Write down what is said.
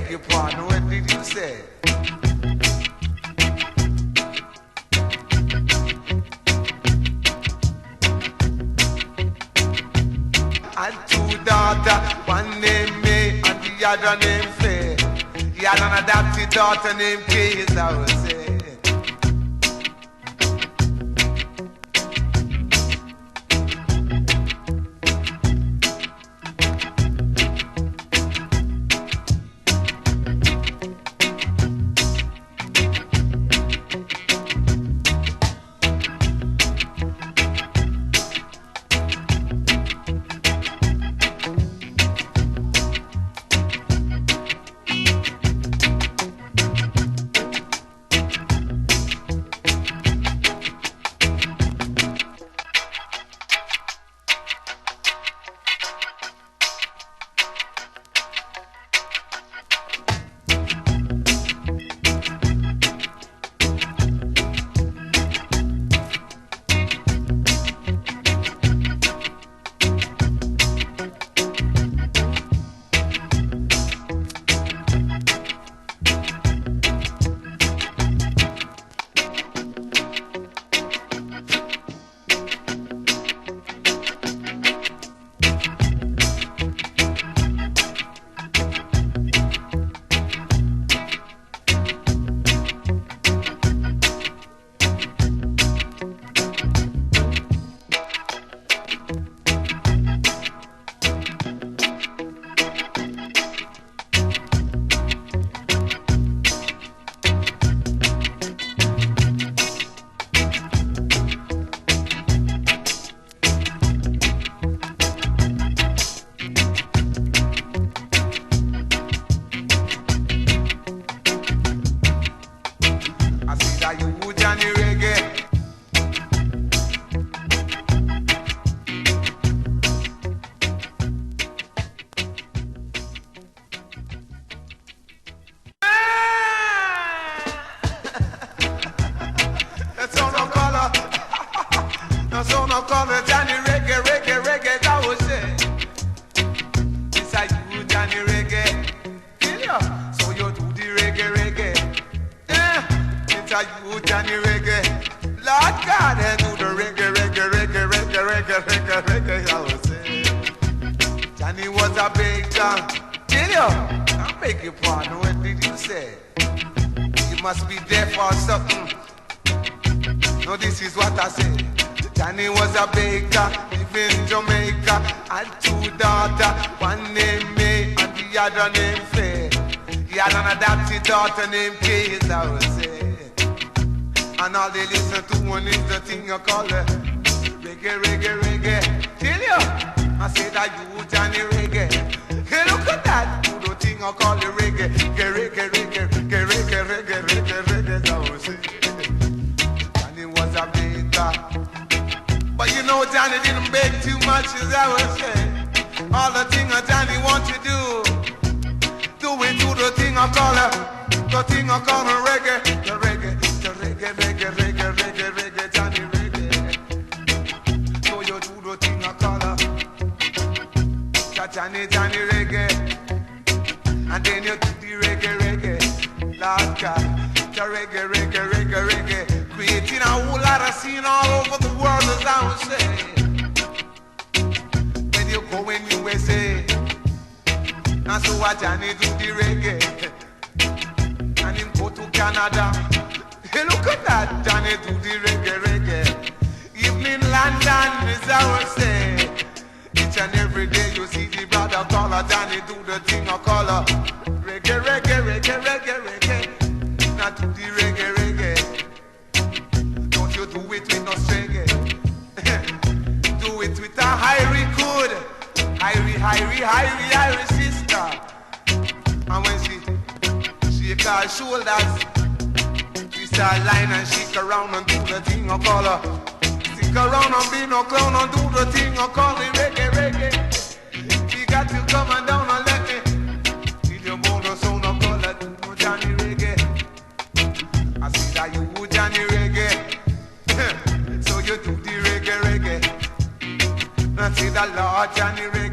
you say? And two daughter, one name May and the other name Faye. He had an adopted daughter named Kay, I would say. You, Johnny Reggae. Kill ya. So you do the reggae, reggae. It's a you, Johnny Reggae. Lord God, and do the reggae, reggae, reggae, reggae, reggae, reggae, reggae, I was saying. Johnny was a big John. Tell you, I beg your pardon, what did you say? You must be there for something. No, this is what I say. Johnny was a baker, live in Jamaica, had two daughters, one named your other name say. You had an adopted daughter named Kay, I would say. And all they listen to one is the thing you call it. Reggae, reggae, reggae. Tell you, I say that you Johnny reggae. Hey, look at that. You don't think I call it reggae. Reggae, reggae, reggae, reggae, reggae, reggae, reggae, reggae, I would say. Johnny was a beta, But you know Johnny didn't beg too much, as I would say. All the things a Johnny want to do call it, the thing I call reggae, the reggae, the reggae, reggae, reggae, reggae, reggae, Johnny reggae. So you do the thing call it, Johnny, Johnny reggae, and then you do the reggae, reggae, Lord God, the reggae, reggae, reggae, reggae, creating a whole lot of scene all over the world, as I was saying. When you go in USA, and so what Johnny do the reggae, Canada. Hey, look at that, Johnny do the reggae, reggae. Even in London, as I was saying, each and every day you see the brother caller, Johnny do the thing call her. Reggae, reggae, reggae, reggae, reggae. Now do the reggae, reggae. Don't you do it with no reggae. do it with a high record. Irie, Irie, Irie, Irie sister. Her shoulders, start line and shake around and do the thing call her. Stick around and be no clown and do the thing call it reggae, reggae. She got come and down and let me. Till your motor sound call it no Johnny reggae. I see that you Johnny reggae. so you do the reggae, reggae. I see the Lord Johnny reggae.